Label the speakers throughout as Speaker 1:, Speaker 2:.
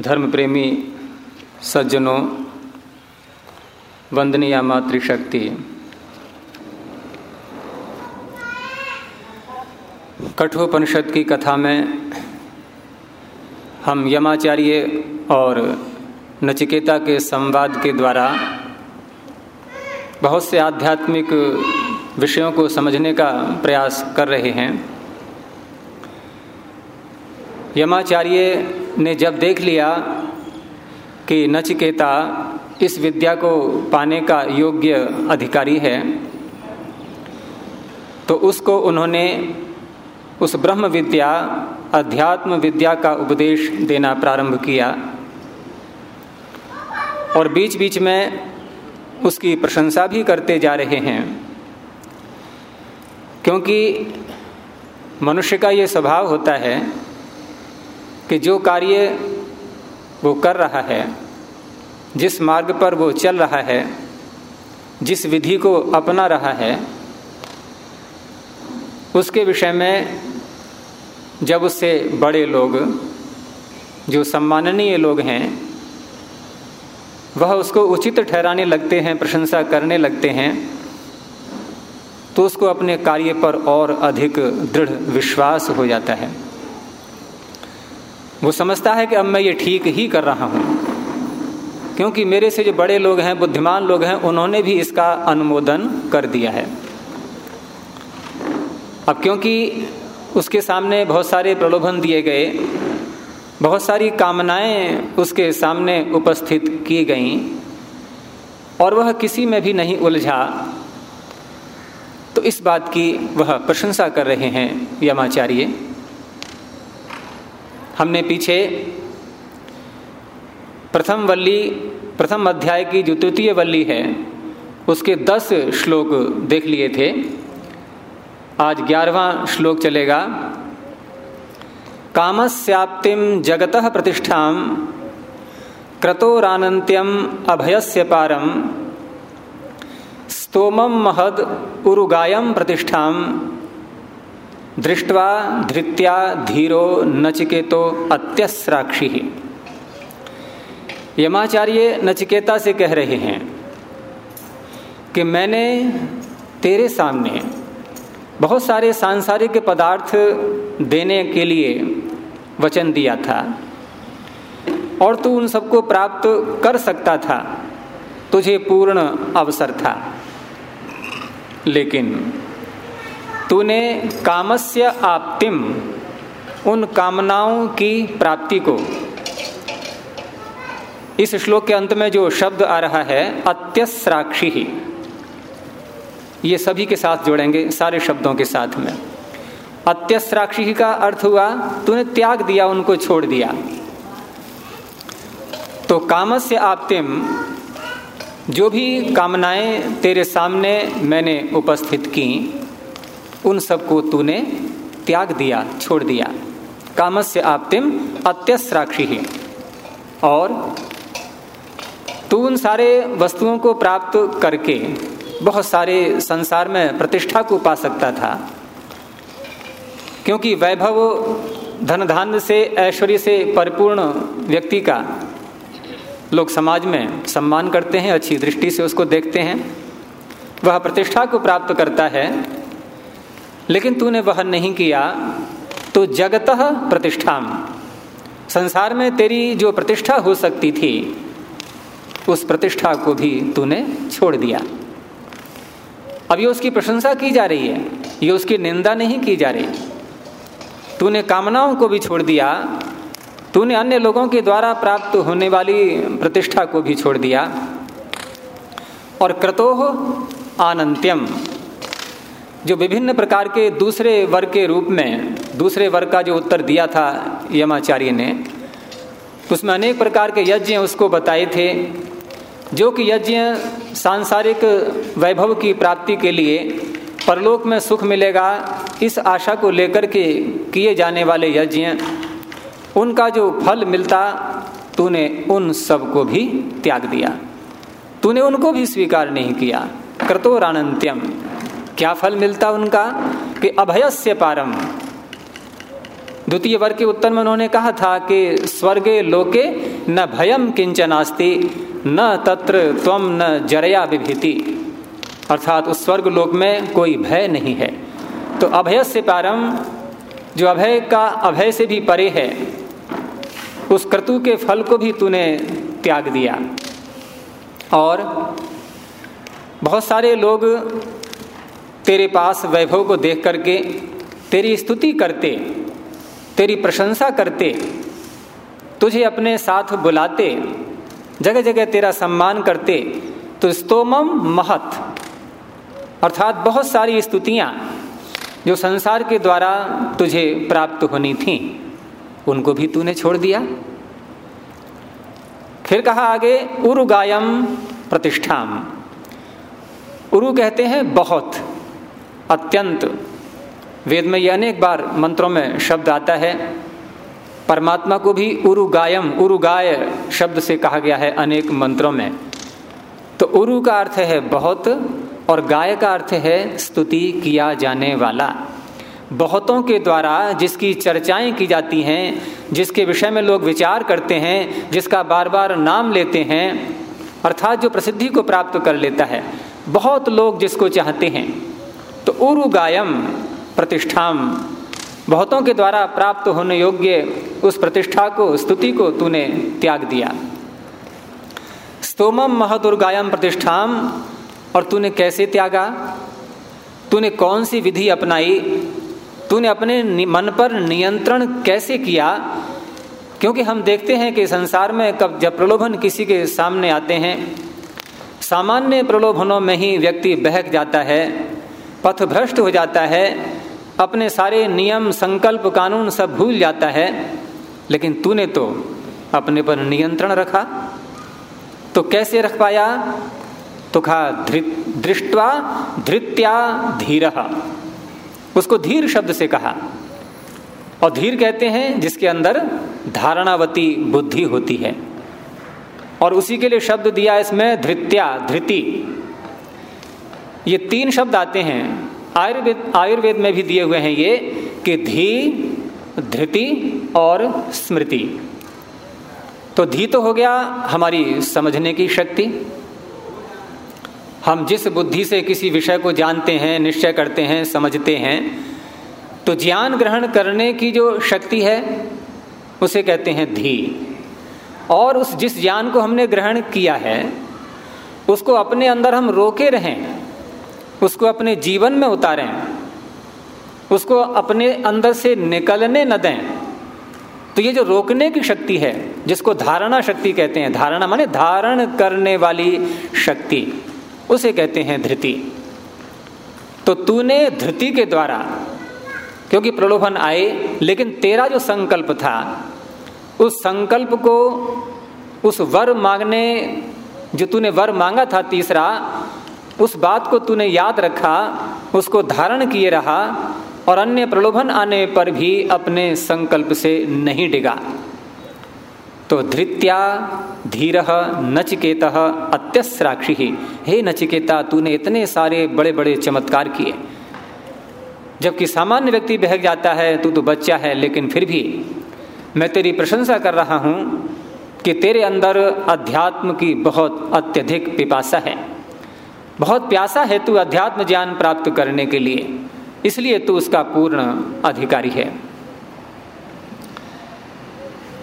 Speaker 1: धर्म प्रेमी सज्जनों, वंदनीय मातृशक्ति। कठोपनिषद की कथा में हम यमाचार्य और नचिकेता के संवाद के द्वारा बहुत से आध्यात्मिक विषयों को समझने का प्रयास कर रहे हैं। यमाचार्य ने जब देख लिया कि नचिकेता इस विद्या को पाने का योग्य अधिकारी है तो उसको उन्होंने उस ब्रह्म विद्या, अध्यात्म विद्या का उपदेश देना प्रारंभ किया। और बीच बीच में उसकी प्रशंसा भी करते जा रहे हैं, क्योंकि मनुष्य का ये स्वभाव होता है कि जो कार्य वो कर रहा है, जिस मार्ग पर वो चल रहा है, जिस विधि को अपना रहा है, उसके विषय में जब उससे बड़े लोग, जो सम्माननीय लोग हैं, वह उसको उचित ठहराने लगते हैं, प्रशंसा करने लगते हैं तो उसको अपने कार्य पर और अधिक दृढ़ विश्वास हो जाता है। वो समझता है कि अब मैं ये ठीक ही कर रहा हूँ। क्योंकि मेरे से जो बड़े लोग हैं, बुद्धिमान लोग हैं, उन्होंने भी इसका अनुमोदन कर दिया है। अब क्योंकि उसके सामने बहुत सारे प्रलोभन दिए गए, बहुत सारी कामनाएँ उसके सामने उपस्थित की गईं, और वह किसी में भी नहीं उलझा तो इस बात की वह प्रशंसा कर रहे हैं, यमाचार्य। हमने पीछे प्रथम वल्ली, प्रथम अध्याय की जो तृतीय वल्ली है, उसके दस श्लोक देख लिए थे। आज ग्यारहवा श्लोक चलेगा। कामस्याप्तिम जगत प्रतिष्ठा क्रतोरानंत्यम अभयस्य पारम स्तोमम महद उरुगायम प्रतिष्ठा। दृष्टवा धृत्या धीरो नचिकेतो अत्यस्राक्षी। यमाचार्य नचिकेता से कह रहे हैं कि मैंने तेरे सामने बहुत सारे सांसारिक पदार्थ देने के लिए वचन दिया था और तू उन सबको प्राप्त कर सकता था, तुझे पूर्ण अवसर था। लेकिन तूने कामस्य आप्तिम उन कामनाओं की प्राप्ति को। इस श्लोक के अंत में जो शब्द आ रहा है, अत्यस्राक्षी ही। ये सभी के साथ जोड़ेंगे, सारे शब्दों के साथ में। अत्यस्राक्षी का अर्थ हुआ, तूने त्याग दिया, उनको छोड़ दिया। तो कामस्य आप्तिम, जो भी कामनाएँ तेरे सामने मैंने उपस्थित की उन सबको तूने त्याग दिया, छोड़ दिया। कामस्य आप्तिम अत्यस्राक्षी ही। और तू उन सारे वस्तुओं को प्राप्त करके बहुत सारे संसार में प्रतिष्ठा को पा सकता था। क्योंकि वैभव धन धान्य से, ऐश्वर्य से परिपूर्ण व्यक्ति का लोग समाज में सम्मान करते हैं, अच्छी दृष्टि से उसको देखते हैं। वह प्रतिष्ठा को प्राप्त करता है। लेकिन तूने वह नहीं किया तो जगत प्रतिष्ठा संसार में तेरी जो प्रतिष्ठा हो सकती थी, उस प्रतिष्ठा को भी तूने छोड़ दिया। अब ये उसकी प्रशंसा की जा रही है, ये उसकी निंदा नहीं की जा रही। तूने कामनाओं को भी छोड़ दिया, तूने अन्य लोगों के द्वारा प्राप्त होने वाली प्रतिष्ठा को भी छोड़ दिया। और क्रतोह आनंत्यम। जो विभिन्न प्रकार के दूसरे वर्ग के रूप में, दूसरे वर्ग का जो उत्तर दिया था यमाचार्य ने, उसमें अनेक प्रकार के यज्ञ उसको बताए थे, जो कि यज्ञ सांसारिक वैभव की प्राप्ति के लिए परलोक में सुख मिलेगा, इस आशा को लेकर के किए जाने वाले यज्ञ, उनका जो फल मिलता, तूने उन सबको भी त्याग दिया। तूने उनको भी स्वीकार नहीं किया। कृतोरानंत्यम क्या फल मिलता उनका? कि अभयस्य पारम। द्वितीय वर्ग के उत्तर में उन्होंने कहा था कि स्वर्गे लोके न भयम किंचनास्ति न तत्र त्वम न जरया विभीति। अर्थात उस स्वर्ग लोक में कोई भय नहीं है। तो अभय से पारम, जो अभय का अभय से भी परे है, उस क्रतु के फल को भी तूने त्याग दिया। और बहुत सारे लोग तेरे पास वैभव को देख करके, तेरी स्तुति करते, तेरी प्रशंसा करते, तुझे अपने साथ बुलाते जगह जगह तेरा सम्मान करते तो स्तोमम महत। अर्थात बहुत सारी स्तुतियाँ जो संसार के द्वारा तुझे प्राप्त होनी थी, उनको भी तूने छोड़ दिया। फिर कहा आगे, उरुगायम प्रतिष्ठाम। उरु कहते हैं बहुत। अत्यंत। वेद में यह अनेक बार मंत्रों में शब्द आता है। परमात्मा को भी उरुगायम, उरुगाय शब्द से कहा गया है अनेक मंत्रों में। तो उरु का अर्थ है बहुत और गाय का अर्थ है स्तुति किया जाने वाला। बहुतों के द्वारा जिसकी चर्चाएँ की जाती हैं, जिसके विषय में लोग विचार करते हैं, जिसका बार बार नाम लेते हैं, अर्थात जो प्रसिद्धि को प्राप्त कर लेता है, बहुत लोग जिसको चाहते हैं। तो उरु गायम प्रतिष्ठाम। बहुतों के द्वारा प्राप्त होने योग्य उस प्रतिष्ठा को, स्तुति को तूने त्याग दिया। स्तोमम महदुर्गायम प्रतिष्ठाम, और तूने कैसे त्यागा? तूने कौन सी विधि अपनाई? तूने अपने मन पर नियंत्रण कैसे किया? क्योंकि हम देखते हैं कि संसार में कब जब प्रलोभन किसी के सामने आते हैं, सामान्य प्रलोभनों में ही व्यक्ति बहक जाता है। पथ भ्रष्ट हो जाता है, अपने सारे नियम, संकल्प, कानून सब भूल जाता है, लेकिन तूने तो अपने पर नियंत्रण रखा। तो कैसे रख पाया? तो कहा दृष्टवा धृत्या धीर। उसको धीर शब्द से कहा। और धीर कहते हैं, जिसके अंदर धारणावती बुद्धि होती है। और उसी के लिए शब्द दिया इसमें, धृत्या, धृति। ये तीन शब्द आते हैं। आयुर्वेद आयुर्वेद में भी दिए हुए हैं ये कि धी, धृति और स्मृति। तो धी तो हो गया हमारी समझने की शक्ति। हम जिस बुद्धि से किसी विषय को जानते हैं, निश्चय करते हैं, समझते हैं तो ज्ञान ग्रहण करने की जो शक्ति है, उसे कहते हैं धी। और उस जिस ज्ञान को हमने ग्रहण किया है, उसको अपने अंदर हम रोके रहें उसको अपने जीवन में उतारें। उसको अपने अंदर से निकलने न दें। तो ये जो रोकने की शक्ति है, जिसको धारणा शक्ति कहते हैं, धारणा माने धारण करने वाली शक्ति, उसे कहते हैं धृति। तो तूने धृति के द्वारा, क्योंकि प्रलोभन आए, लेकिन तेरा जो संकल्प था, उस संकल्प को, उस वर मांगने, जो तूने वर मांगा था तीसरा उस बात को तूने याद रखा, उसको धारण किए रहा, और अन्य प्रलोभन आने पर भी अपने संकल्प से नहीं डिगा। तो धृत्या धीर नचिकेत अत्यस्राक्षी। हे नचिकेता, तूने इतने सारे बड़े बड़े चमत्कार किए। जबकि सामान्य व्यक्ति बहक जाता है, तू तो बच्चा है, लेकिन फिर भी मैं तेरी प्रशंसा कर रहा हूँ कि तेरे अंदर अध्यात्म की बहुत अत्यधिक पिपासा है। बहुत प्यासा है तू अध्यात्म ज्ञान प्राप्त करने के लिए, इसलिए तू उसका पूर्ण अधिकारी है।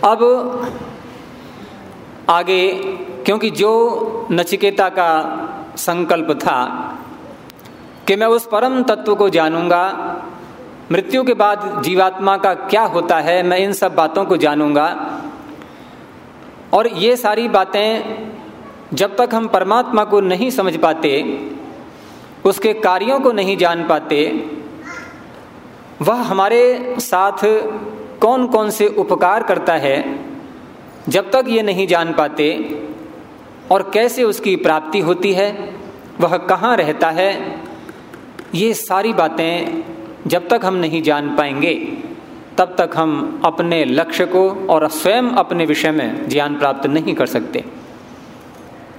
Speaker 1: अब आगे, क्योंकि जो नचिकेता का संकल्प था कि मैं उस परम तत्व को जानूँगा, मृत्यु के बाद जीवात्मा का क्या होता है, मैं इन सब बातों को जानूँगा। और ये सारी बातें जब तक हम परमात्मा को नहीं समझ पाते, उसके कार्यों को नहीं जान पाते, वह हमारे साथ कौन कौन से उपकार करता है, जब तक ये नहीं जान पाते और कैसे उसकी प्राप्ति होती है, वह कहाँ रहता है, ये सारी बातें जब तक हम नहीं जान पाएँगे, तब तक हम अपने लक्ष्य को और स्वयं अपने विषय में ज्ञान प्राप्त नहीं कर सकते।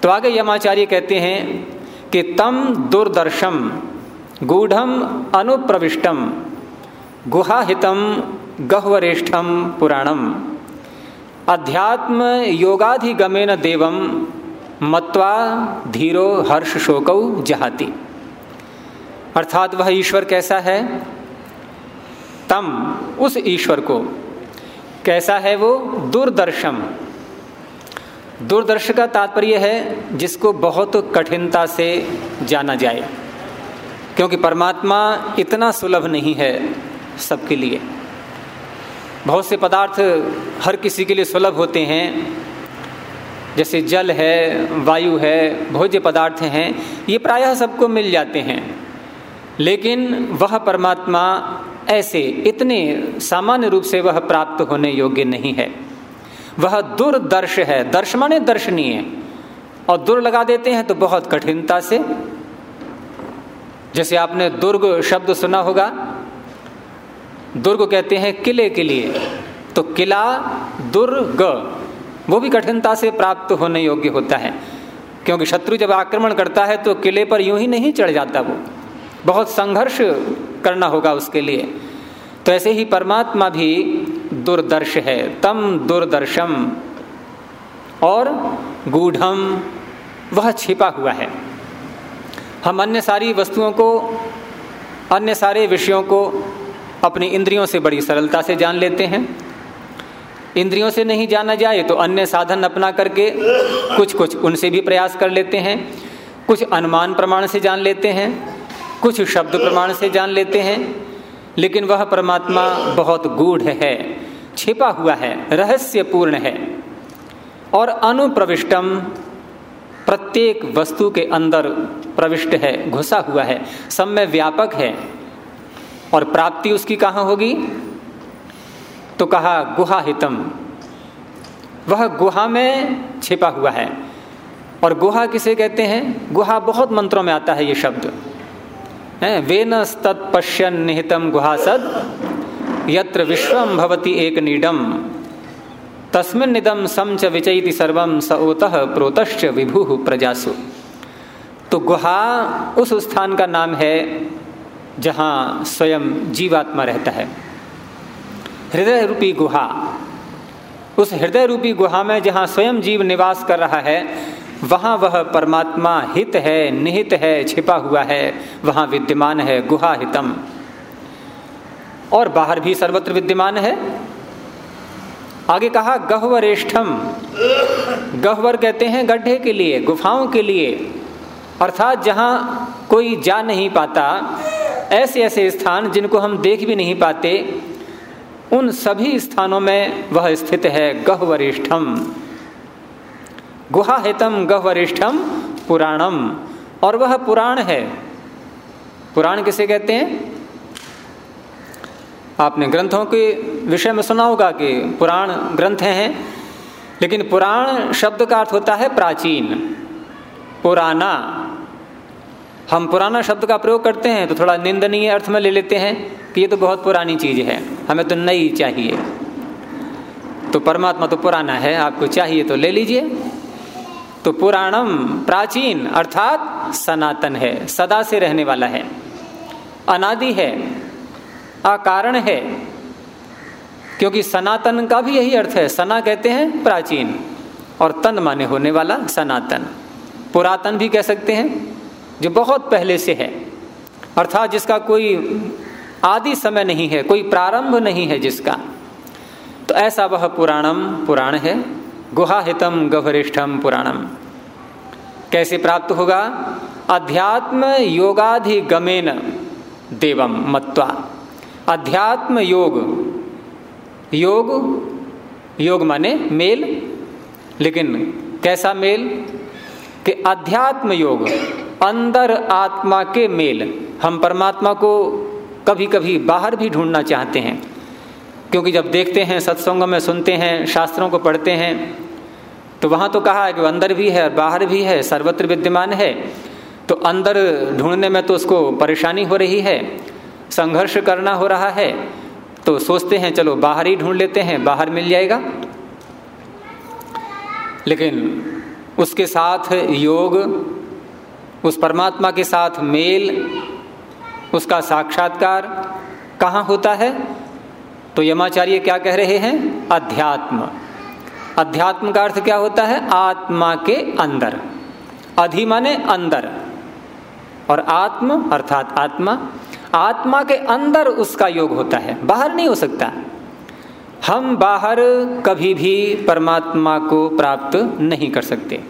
Speaker 1: तो आगे यमाचार्य कहते हैं कि तम दुर्दर्शम गूढ़ अनुप्रविष्टम, गुहाहितम गहवरेष्ठम पुराणम। अध्यात्म योगाधिगमेन देवम मत्वा धीरो हर्ष शोक जहाती। अर्थात वह ईश्वर कैसा है? तम, उस ईश्वर को। कैसा है वो? दूरदर्शम। दूरदर्श का तात्पर्य है जिसको बहुत कठिनता से जाना जाए, क्योंकि परमात्मा इतना सुलभ नहीं है सबके लिए। बहुत से पदार्थ हर किसी के लिए सुलभ होते हैं, जैसे जल है, वायु है भोज्य पदार्थ हैं, ये प्रायः सबको मिल जाते हैं। लेकिन वह परमात्मा ऐसे इतने सामान्य रूप से वह प्राप्त होने योग्य नहीं है। वह दुर्दर्श है। दर्श माने दर्शनीय। और दुर लगा देते हैं तो बहुत कठिनता से। जैसे आपने दुर्ग शब्द सुना होगा, दुर्ग कहते हैं किले के लिए। तो किला, दुर्ग, वो भी कठिनता से प्राप्त होने योग्य होता है। क्योंकि शत्रु जब आक्रमण करता है तो किले पर यूँ ही नहीं चढ़ जाता वो। बहुत संघर्ष करना होगा उसके लिए। तो ऐसे ही परमात्मा भी दुर्दर्श है। तम दुर्दर्शम और गूढ़म, वह छिपा हुआ है। हम अन्य सारी वस्तुओं को, अन्य सारे विषयों को अपनी इंद्रियों से बड़ी सरलता से जान लेते हैं। इंद्रियों से नहीं जाना जाए तो अन्य साधन अपना करके कुछ कुछ उनसे भी प्रयास कर लेते हैं। कुछ अनुमान प्रमाण से जान लेते हैं। कुछ शब्द प्रमाण से जान लेते हैं। लेकिन वह परमात्मा बहुत गूढ़ है। छिपा हुआ है, रहस्यपूर्ण है। और अनुप्रविष्टम, प्रत्येक वस्तु के अंदर प्रविष्ट है, घुसा हुआ है, सब में व्यापक है। और प्राप्ति उसकी कहाँ होगी? तो कहा, गुहा हितम। वह गुहा में छिपा हुआ है। और गुहा किसे कहते हैं? गुहा बहुत मंत्रों में आता है ये शब्द। वेन तत्पश्यन निहितम गुहासद यत्र विश्वम भवति एक नीडम तस्मिन निदम समच विचयति सर्वम स ओतः प्रोतश्च विभु प्रजासु। तो गुहा उस स्थान का नाम है जहाँ स्वयं जीवात्मा रहता है। हृदय रूपी गुहा। उस हृदय रूपी गुहा में जहाँ स्वयं जीव निवास कर रहा है, वहाँ वह परमात्मा हित है, निहित है, छिपा हुआ है, वहाँ विद्यमान है गुहा हितम। और बाहर भी सर्वत्र विद्यमान है। आगे कहा, गहवरेष्ठम। गहवर कहते हैं गड्ढे के लिए, गुफाओं के लिए। अर्थात जहाँ कोई जा नहीं पाता, ऐसे ऐसे स्थान जिनको हम देख भी नहीं पाते, उन सभी स्थानों में वह स्थित है गहवरिष्ठम। गुहाहितम गहवरिष्ठम पुराणम। और वह पुराण है। पुराण किसे कहते हैं? आपने ग्रंथों के विषय में सुना होगा कि पुराण ग्रंथ हैं, लेकिन पुराण शब्द का अर्थ होता है प्राचीन। पुराना। हम पुराना शब्द का प्रयोग करते हैं तो थोड़ा निंदनीय अर्थ में ले लेते हैं कि ये तो बहुत पुरानी चीज़ है, हमें तो नई चाहिए। तो परमात्मा तो पुराना है, आपको चाहिए तो ले लीजिए। तो पुराणम प्राचीन, अर्थात सनातन है, सदा से रहने वाला है, अनादि है। अकारण है। क्योंकि सनातन का भी यही अर्थ है। सना कहते हैं प्राचीन, और तन माने होने वाला सनातन। पुरातन भी कह सकते हैं, जो बहुत पहले से है। अर्थात जिसका कोई आदि समय नहीं है, कोई प्रारंभ नहीं है जिसका। तो ऐसा वह पुराणम, पुराण है। गुहाहितम गभरिष्ठम पुराणम। कैसे प्राप्त होगा? अध्यात्म योगाधिगमेन देवम मत्वा। अध्यात्म योग। योग योग माने मेल। लेकिन कैसा मेल? कि अध्यात्म योग, अंदर आत्मा के मेल। हम परमात्मा को कभी कभी बाहर भी ढूंढना चाहते हैं। क्योंकि जब देखते हैं, सत्संगों में सुनते हैं, शास्त्रों को पढ़ते हैं तो वहाँ तो कहा है कि अंदर भी है और बाहर भी है, सर्वत्र विद्यमान है। तो अंदर ढूँढने में तो उसको परेशानी हो रही है। संघर्ष करना हो रहा है तो सोचते हैं, चलो बाहर ही ढूंढ लेते हैं, बाहर मिल जाएगा। लेकिन उसके साथ योग, उस परमात्मा के साथ मेल, उसका साक्षात्कार कहाँ होता है? तो यमाचार्य क्या कह रहे हैं? अध्यात्म। अध्यात्म का अर्थ क्या होता है? आत्मा के अंदर। अधि माने अंदर। और आत्म अर्थात आत्मा आत्मा के अंदर उसका योग होता है, बाहर नहीं हो सकता। हम बाहर कभी भी परमात्मा को प्राप्त नहीं कर सकते।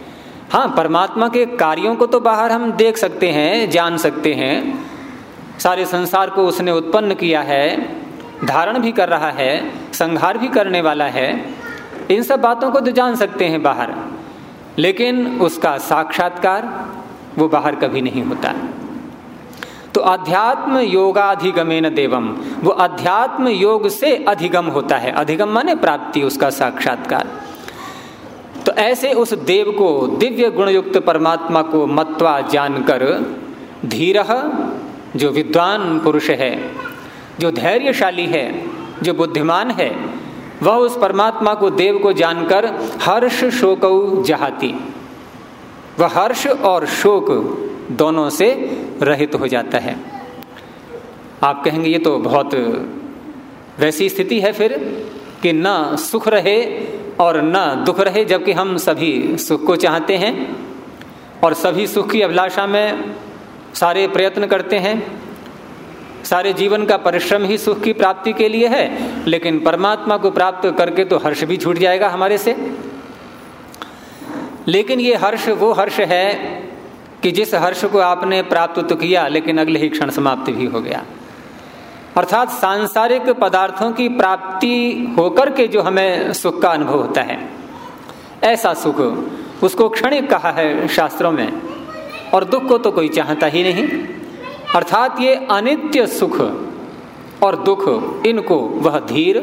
Speaker 1: हाँ परमात्मा के कार्यों को तो बाहर हम देख सकते हैं, जान सकते हैं। सारे संसार को उसने उत्पन्न किया है, धारण भी कर रहा है, संहार भी करने वाला है। इन सब बातों को तो जान सकते हैं बाहर। लेकिन उसका साक्षात्कार वो बाहर कभी नहीं होता। तो अध्यात्म योगाधिगमेन देवम। वो अध्यात्म योग से अधिगम होता है। अधिगम माने प्राप्ति, उसका साक्षात्कार। तो ऐसे उस देव को, दिव्य गुणयुक्त परमात्मा को मत्वा जानकर धीर, जो विद्वान पुरुष है, जो धैर्यशाली है, जो बुद्धिमान है, वह उस परमात्मा को, देव को जानकर हर्ष शोक जहाती। वह हर्ष और शोक दोनों से रहित हो जाता है। आप कहेंगे, ये तो बहुत वैसी स्थिति है फिर कि न सुख रहे और न दुख रहे, जबकि हम सभी सुख को चाहते हैं और सभी सुख की अभिलाषा में सारे प्रयत्न करते हैं। सारे जीवन का परिश्रम ही सुख की प्राप्ति के लिए है, लेकिन परमात्मा को प्राप्त करके तो हर्ष भी छूट जाएगा हमारे से। लेकिन ये हर्ष, वो हर्ष है कि जिस हर्ष को आपने प्राप्त तो किया, लेकिन अगले ही क्षण समाप्त भी हो गया। अर्थात सांसारिक पदार्थों की प्राप्ति होकर के जो हमें सुख का अनुभव होता है, ऐसा सुख उसको क्षणिक कहा है शास्त्रों में, और दुख को तो कोई चाहता ही नहीं। अर्थात ये अनित्य सुख और दुख, इनको वह धीर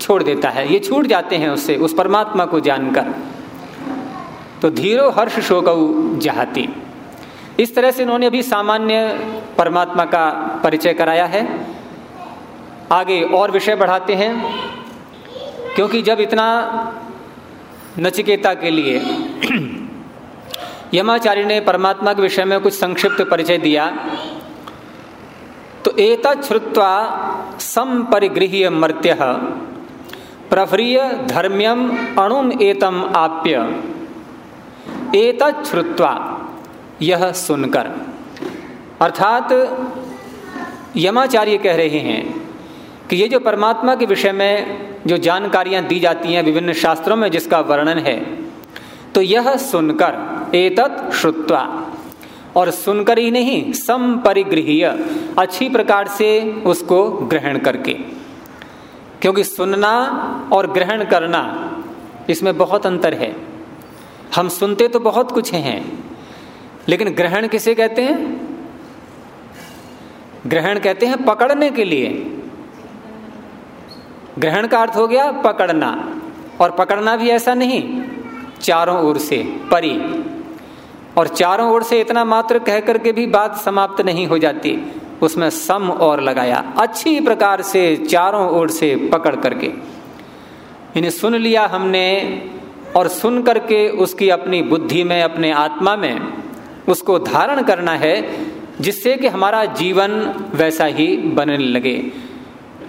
Speaker 1: छोड़ देता है। ये छूट जाते हैं उससे, उस परमात्मा को जानकर। तो धीरो हर्ष शोक जहाती। इस तरह से इन्होंने अभी सामान्य परमात्मा का परिचय कराया है। आगे और विषय बढ़ाते हैं, क्योंकि जब इतना नचिकेता के लिए यमाचार्य ने परमात्मा के विषय में कुछ संक्षिप्त परिचय दिया तो एत श्रुत्वा संपरिगृह्य मर्त्य प्रभ्रिय धर्म्यम अणुम एतम आप्य। एत श्रुत्वा यह सुनकर। अर्थात यमाचार्य कह रहे हैं कि ये जो परमात्मा के विषय में जो जानकारियाँ दी जाती हैं विभिन्न शास्त्रों में जिसका वर्णन है तो यह सुनकर एतत् श्रुत्वा, और सुनकर ही नहीं संपरिगृह अच्छी प्रकार से उसको ग्रहण करके। क्योंकि सुनना और ग्रहण करना इसमें बहुत अंतर है। हम सुनते तो बहुत कुछ हैं लेकिन ग्रहण किसे कहते हैं? ग्रहण कहते हैं पकड़ने के लिए। ग्रहण का अर्थ हो गया पकड़ना। और पकड़ना भी ऐसा नहीं, चारों ओर से परी। और चारों ओर से इतना मात्र कह करके भी बात समाप्त नहीं हो जाती। उसमें सम और लगाया। अच्छी प्रकार से चारों ओर से पकड़ करके। इन्हें सुन लिया हमने, और सुन करके उसकी अपनी बुद्धि में, अपने आत्मा में उसको धारण करना है, जिससे कि हमारा जीवन वैसा ही बनने लगे।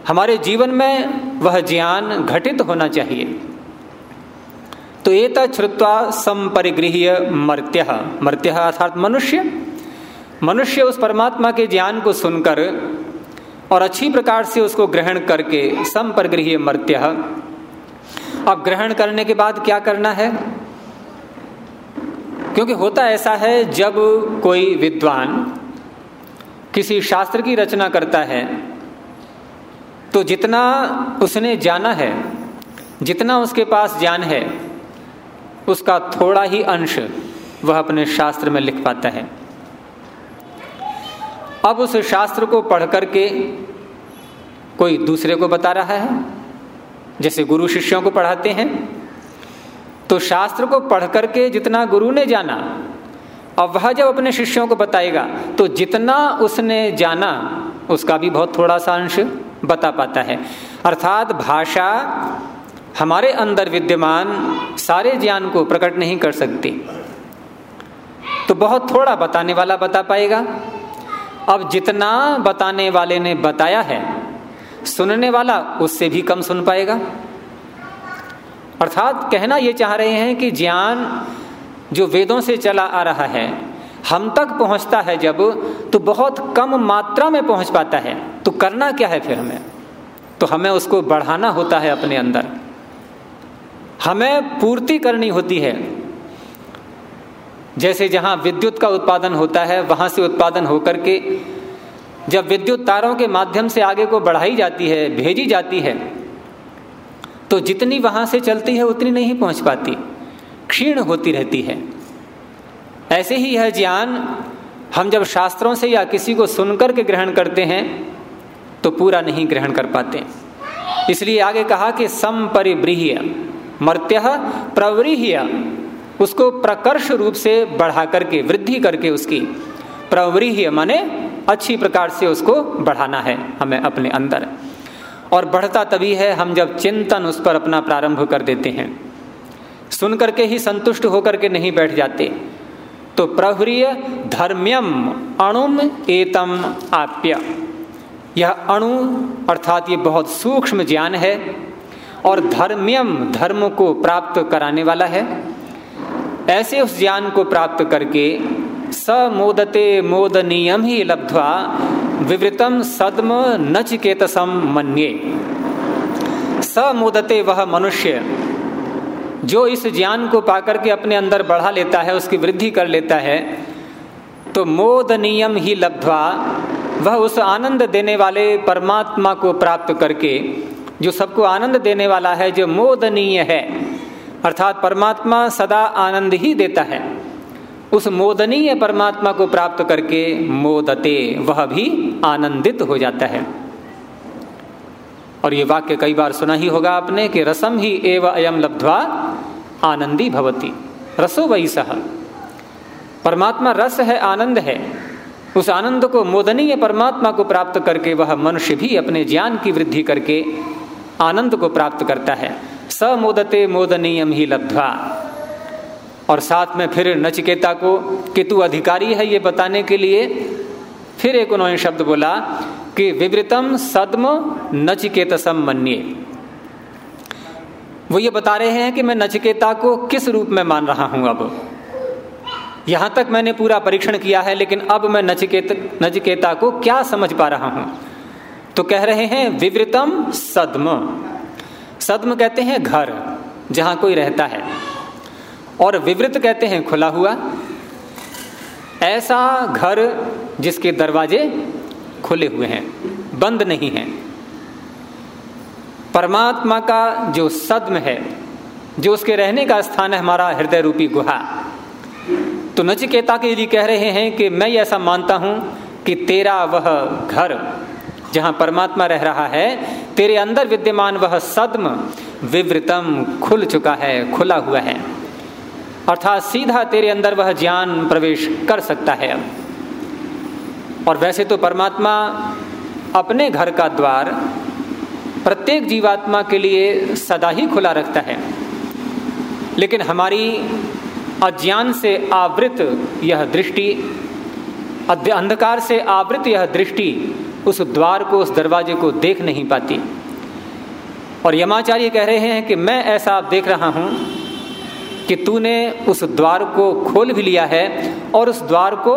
Speaker 1: हमारे जीवन में वह ज्ञान घटित होना चाहिए। तो एक श्रुत्वा संपरिगृह मर्त्य। मर्त्य अर्थात मनुष्य। मनुष्य उस परमात्मा के ज्ञान को सुनकर और अच्छी प्रकार से उसको ग्रहण करके संपरिगृह मर्त्य। अब ग्रहण करने के बाद क्या करना है? क्योंकि होता ऐसा है, जब कोई विद्वान किसी शास्त्र की रचना करता है तो जितना उसने जाना है, जितना उसके पास ज्ञान है, उसका थोड़ा ही अंश वह अपने शास्त्र में लिख पाता है। अब उस शास्त्र को पढ़ करके कोई दूसरे को बता रहा है? जैसे गुरु शिष्यों को पढ़ाते हैं तो शास्त्र को पढ़ करके जितना गुरु ने जाना, अब वह जब अपने शिष्यों को बताएगा तो जितना उसने जाना, उसका भी बहुत थोड़ा सा अंश बता पाता है। अर्थात भाषा हमारे अंदर विद्यमान, सारे ज्ञान को प्रकट नहीं कर सकती। तो बहुत थोड़ा बताने वाला बता पाएगा। अब जितना बताने वाले ने बताया है, सुनने वाला उससे भी कम सुन पाएगा। अर्थात कहना ये चाह रहे हैं कि ज्ञान जो वेदों से चला आ रहा है, हम तक पहुँचता है जब तो बहुत कम मात्रा में पहुँच पाता है। तो करना क्या है फिर हमें? तो हमें उसको बढ़ाना होता है अपने अंदर। हमें पूर्ति करनी होती है। जैसे जहाँ विद्युत का उत्पादन होता है, वहाँ से उत्पादन होकर के जब विद्युत तारों के माध्यम से आगे को बढ़ाई जाती है, भेजी जाती है तो जितनी वहाँ से चलती है, उतनी नहीं पहुँच पाती। क्षीण होती रहती है। ऐसे ही यह ज्ञान हम जब शास्त्रों से या किसी को सुनकर के ग्रहण करते हैं तो पूरा नहीं ग्रहण कर पाते। इसलिए आगे कहा कि संपरिब्रीह मर्त्य प्रवरीह उसको प्रकर्ष रूप से बढ़ा करके, वृद्धि करके उसकी प्रवरीह माने अच्छी प्रकार से उसको बढ़ाना है हमें अपने अंदर। और बढ़ता तभी है हम जब चिंतन उस पर अपना प्रारंभ कर देते हैं। सुन करके ही संतुष्ट होकर के नहीं बैठ जाते। तो प्रहरीय धर्म्यम अणुम एतम आप्य। यह अणु अर्थात ये बहुत सूक्ष्म ज्ञान है और धर्म्यम धर्म को प्राप्त कराने वाला है। ऐसे उस ज्ञान को प्राप्त करके समोदते मोदनीयम ही लब्ध्वा विवृतम सद्म नचिकेतसम मन्ये। समोदते वह मनुष्य, जो इस ज्ञान को पाकर के अपने अंदर बढ़ा लेता है, उसकी वृद्धि कर लेता है तो मोद नियम ही लब्धवा, वह उस आनंद देने वाले परमात्मा को प्राप्त करके, जो सबको आनंद देने वाला है, जो मोदनीय है, अर्थात परमात्मा सदा आनंद ही देता है। उस मोदनीय परमात्मा को प्राप्त करके मोदते, वह भी आनंदित हो जाता है। और ये वाक्य कई बार सुना ही होगा आपने कि रसम ही एव अयम लब्ध्वा आनंदी भवती। रसो वही सह। परमात्मा रस है, आनंद है। उस आनंद को मोदनीय परमात्मा को प्राप्त करके वह मनुष्य भी अपने ज्ञान की वृद्धि करके आनंद को प्राप्त करता है। स मोदते मोदनीयम ही लब्ध्वा। और साथ में फिर नचिकेता को कि तू अधिकारी है ये बताने के लिए, फिर एक उन्होंने शब्द बोला कि विवृतम सदम नचिकेतसम मन्ये। वो ये बता रहे हैं कि मैं नचिकेता को किस रूप में मान रहा हूँ अब। यहाँ तक मैंने पूरा परीक्षण किया है, लेकिन अब मैं नचिकेत, नचिकेता को क्या समझ पा रहा हूँ? तो कह रहे हैं, विवृतम सद्म। सद्म कहते हैं घर, जहाँ कोई रहता है। और विवृत कहते हैं, खुला हुआ, ऐसा घर जिसके दरवाजे खुले हुए हैं, बंद नहीं है। परमात्मा का जो सदम है, जो उसके रहने का स्थान है, हमारा हृदय रूपी गुहा। तो नचिकेता के लिए कह रहे हैं कि मैं ऐसा मानता हूँ कि तेरा वह घर, जहाँ परमात्मा रह रहा है, तेरे अंदर विद्यमान वह सदम विवृतम खुल चुका है, खुला हुआ है। अर्थात सीधा तेरे अंदर वह ज्ञान प्रवेश कर सकता है। अब और वैसे तो परमात्मा अपने घर का द्वार प्रत्येक जीवात्मा के लिए सदा ही खुला रखता है। लेकिन हमारी अज्ञान से आवृत यह दृष्टि अंधकार से आवृत यह दृष्टि उस द्वार को, उस दरवाजे को देख नहीं पाती। और यमाचार्य कह रहे हैं कि मैं ऐसा आप देख रहा हूँ कि तूने उस द्वार को खोल भी लिया है और उस द्वार को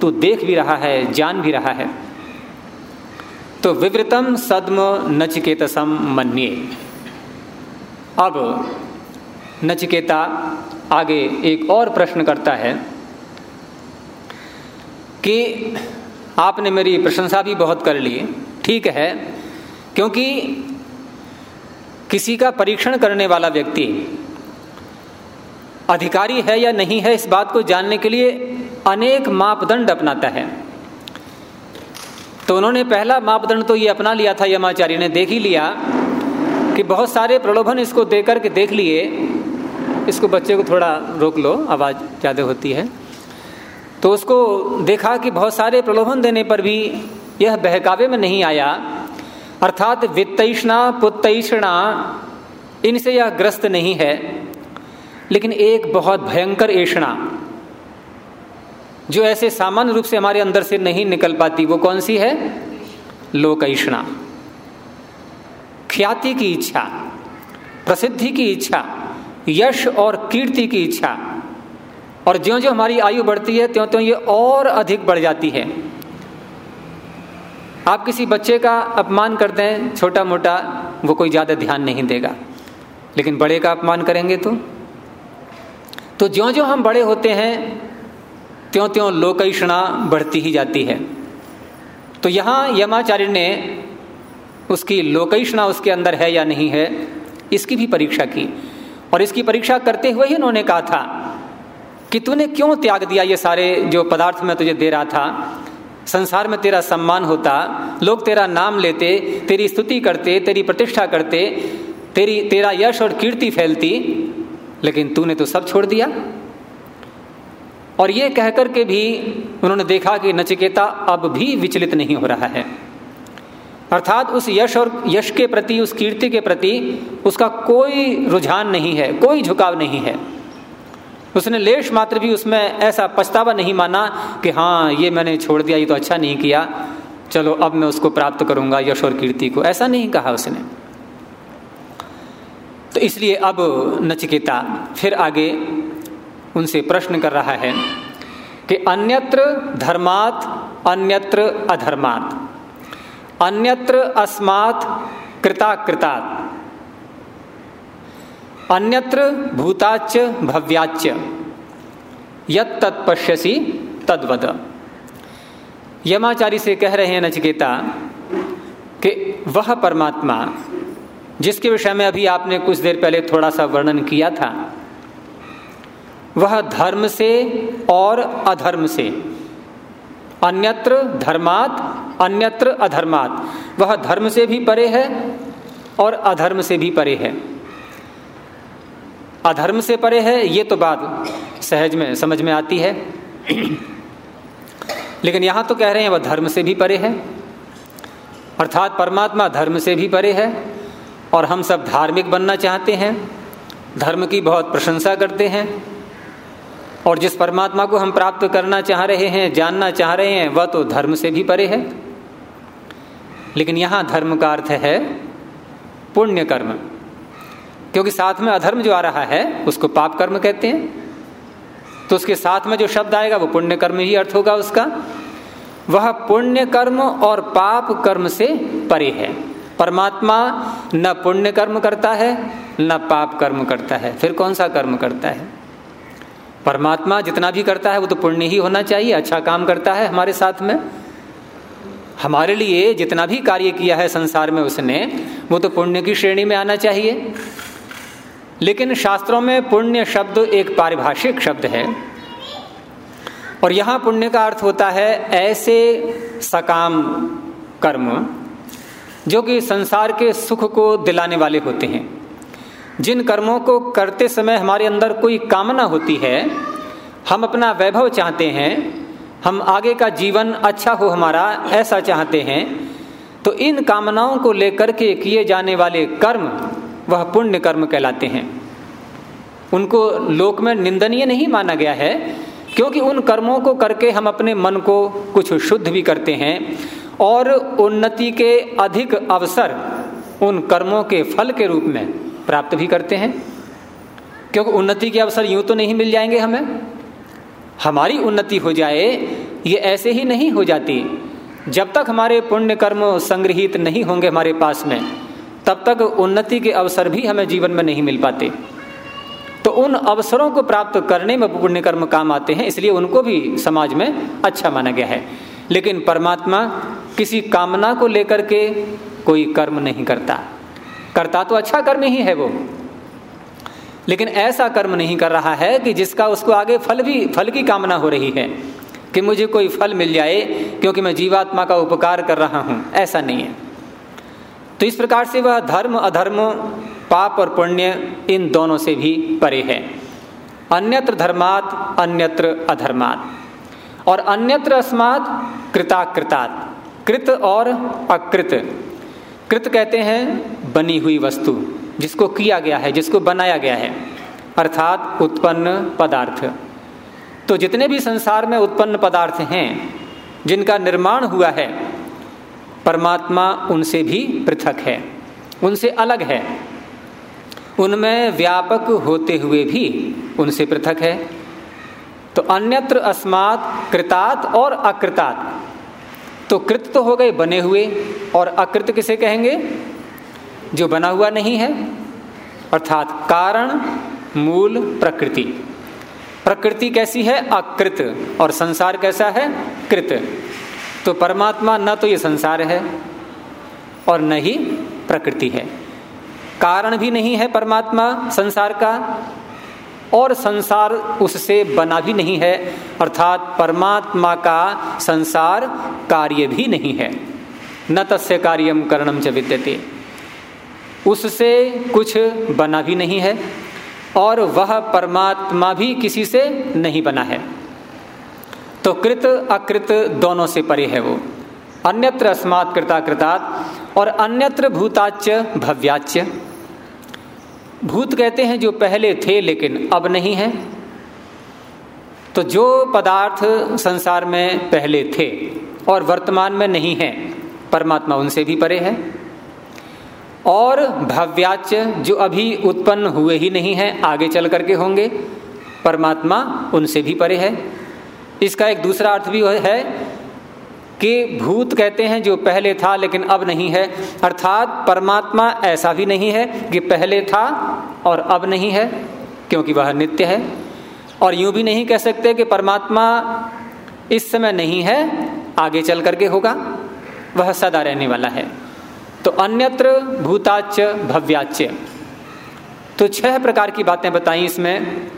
Speaker 1: तू देख भी रहा है, जान भी रहा है। तो विवृतम सद्म नचिकेतसम मन्ये। अब नचिकेता आगे एक और प्रश्न करता है कि आपने मेरी प्रशंसा भी बहुत कर ली, ठीक है, क्योंकि किसी का परीक्षण करने वाला व्यक्ति अधिकारी है या नहीं है इस बात को जानने के लिए अनेक मापदंड अपनाता है। तो उन्होंने पहला मापदंड तो ये अपना लिया था, यमाचार्य ने देख ही लिया कि बहुत सारे प्रलोभन इसको देकर के देख लिए। इसको बच्चे को थोड़ा रोक लो, आवाज़ ज़्यादा होती है। तो उसको देखा कि बहुत सारे प्रलोभन देने पर भी यह बहकावे में नहीं आया। अर्थात वित्तषणा, पुत्तषणा, इनसे यह ग्रस्त नहीं है। लेकिन एक बहुत भयंकर ऐषणा जो ऐसे सामान्य रूप से हमारे अंदर से नहीं निकल पाती, वो कौन सी है? लोक ऐषणा। ख्याति की इच्छा, प्रसिद्धि की इच्छा, यश और कीर्ति की इच्छा। और ज्यो ज्यो हमारी आयु बढ़ती है त्यों त्यों ये और अधिक बढ़ जाती है। आप किसी बच्चे का अपमान करते हैं छोटा मोटा वो कोई ज़्यादा ध्यान नहीं देगा। लेकिन बड़े का अपमान करेंगे तो? तो ज्यो ज्यो हम बड़े होते हैं त्यों त्यों लोकैषणा बढ़ती ही जाती है। तो यहाँ यमाचार्य ने उसकी लोकैषणा उसके अंदर है या नहीं है, इसकी भी परीक्षा की। और इसकी परीक्षा करते हुए ही उन्होंने कहा था कि तूने क्यों त्याग दिया ये सारे जो पदार्थ मैं तुझे दे रहा था? संसार में तेरा सम्मान होता, लोग तेरा नाम लेते, तेरी स्तुति करते, तेरी प्रतिष्ठा करते, तेरी, तेरा यश और कीर्ति फैलती लेकिन तूने तो सब छोड़ दिया। और ये कहकर के भी उन्होंने देखा कि नचिकेता अब भी विचलित नहीं हो रहा है। अर्थात उस यश और यश के प्रति, उस कीर्ति के प्रति उसका कोई रुझान नहीं है, कोई झुकाव नहीं है। उसने लेश मात्र भी उसमें ऐसा पछतावा नहीं माना कि हाँ ये मैंने छोड़ दिया, ये तो अच्छा नहीं किया। चलो, अब मैं उसको प्राप्त करूँगा यश और कीर्ति को। ऐसा नहीं कहा उसने। तो इसलिए अब नचिकेता फिर आगे उनसे प्रश्न कर रहा है कि अन्यत्र धर्मात, अन्यत्र अधर्मात। अन्यत्र अस्मात् कृता कृतात अन्यत्र भूताच भव्याच यत तत्पश्यसी तद्वद। यमाचारी से कह रहे हैं नचिकेता कि वह परमात्मा जिसके विषय में अभी आपने कुछ देर पहले थोड़ा सा वर्णन किया था, वह धर्म से और अधर्म से, अन्यत्र धर्मात, अन्यत्र अधर्मात, वह धर्म से भी परे है और अधर्म से भी परे है। अधर्म से परे है, ये तो बात सहज में, समझ में आती है। लेकिन यहाँ तो कह रहे हैं, वह धर्म से भी परे है, अर्थात परमात्मा धर्म से भी परे है और हम सब धार्मिक बनना चाहते हैं, धर्म की बहुत प्रशंसा करते हैं, और जिस परमात्मा को हम प्राप्त करना चाह रहे हैं, जानना चाह रहे हैं, वह तो धर्म से भी परे है। लेकिन यहाँ धर्म का अर्थ है पुण्य कर्म, क्योंकि साथ में अधर्म जो आ रहा है, उसको पाप कर्म कहते हैं। तो उसके साथ में जो शब्द आएगा, वो पुण्य कर्म ही अर्थ होगा उसका। वह पुण्य कर्म और पाप कर्म से परे है। परमात्मा न पुण्य कर्म करता है, न पाप कर्म करता है। फिर कौन सा कर्म करता है? परमात्मा जितना भी करता है, वो तो पुण्य ही होना चाहिए अच्छा काम करता है हमारे साथ में। हमारे लिए जितना भी कार्य किया है संसार में उसने, वो तो पुण्य की श्रेणी में आना चाहिए। लेकिन शास्त्रों में पुण्य शब्द एक पारिभाषिक शब्द है, और यहाँ पुण्य का अर्थ होता है ऐसे सकाम कर्म। जो कि संसार के सुख को दिलाने वाले होते हैं। जिन कर्मों को करते समय हमारे अंदर कोई कामना होती है, हम अपना वैभव चाहते हैं, हम आगे का जीवन अच्छा हो हमारा ऐसा चाहते हैं तो इन कामनाओं को लेकर के किए जाने वाले कर्म वह पुण्य कर्म कहलाते हैं। उनको लोक में निंदनीय नहीं माना गया है, क्योंकि उन कर्मों को करके हम अपने मन को कुछ शुद्ध भी करते हैं और उन्नति के अधिक अवसर उन कर्मों के फल के रूप में प्राप्त भी करते हैं। क्योंकि उन्नति के अवसर यूँ तो नहीं मिल जाएँगे हमें। हमारी उन्नति हो जाए, ये ऐसे ही नहीं हो जाती। जब तक हमारे पुण्य कर्म संग्रहित नहीं होंगे हमारे पास में, तब तक उन्नति के अवसर भी हमें जीवन में नहीं मिल पाते। तो उन अवसरों को प्राप्त करने में पुण्य कर्म काम आते हैं, इसलिए उनको भी समाज में अच्छा माना गया है। लेकिन परमात्मा किसी कामना को लेकर के कोई कर्म नहीं करता। करता तो अच्छा कर्म ही है वो। लेकिन ऐसा कर्म नहीं कर रहा है कि जिसका उसको आगे फल भी, फल की कामना हो रही है, कि मुझे कोई फल मिल जाए, क्योंकि मैं जीवात्मा का उपकार कर रहा हूँ। ऐसा नहीं है। तो इस प्रकार से वह धर्म, अधर्म, पाप और पुण्य इन दोनों से भी परे है। अन्यत्र धर्मात, अन्यत्र अधर्मात। और अन्यत्र अस्मात कृताकृतात, कृत और अकृत। कृत कहते हैं बनी हुई वस्तु, जिसको किया गया है, जिसको बनाया गया है, अर्थात उत्पन्न पदार्थ। तो जितने भी संसार में उत्पन्न पदार्थ हैं, जिनका निर्माण हुआ है, परमात्मा उनसे भी पृथक है, उनसे अलग है। उनमें व्यापक होते हुए भी उनसे पृथक है। तो अन्यत्र अस्मात कृतात और अकृतात। तो कृत तो हो गए बने हुए, और अकृत किसे कहेंगे? जो बना हुआ नहीं है, अर्थात कारण, मूल, प्रकृति। प्रकृति कैसी है? अकृत। और संसार कैसा है? कृत। तो परमात्मा न तो ये संसार है, और न ही प्रकृति है। कारण भी नहीं है परमात्मा संसार का और संसार उससे बना भी नहीं है, अर्थात परमात्मा का संसार कार्य भी नहीं है। न तस्य कार्यम करणम च विद्यते। उससे कुछ बना भी नहीं है और वह परमात्मा भी किसी से नहीं बना है। तो कृत, अकृत दोनों से परे है वो। अन्यत्र अस्मात् कृता कृतात् और अन्यत्र भूताच्य भव्याच्य। भूत कहते हैं जो पहले थे लेकिन अब नहीं है। तो जो पदार्थ संसार में पहले थे और वर्तमान में नहीं है, परमात्मा उनसे भी परे है। और भव्याच्य जो अभी उत्पन्न हुए ही नहीं है, आगे चल करके होंगे, परमात्मा उनसे भी परे है। इसका एक दूसरा अर्थ भी है कि भूत कहते हैं जो पहले था लेकिन अब नहीं है। अर्थात परमात्मा ऐसा भी नहीं है कि पहले था और अब नहीं है, क्योंकि वह नित्य है। और यूँ भी नहीं कह सकते कि परमात्मा इस समय नहीं है, आगे चल करके होगा। वह सदा रहने वाला है। तो अन्यत्र भूताच्य भव्याच्य तो छह प्रकार की बातें बताई इसमें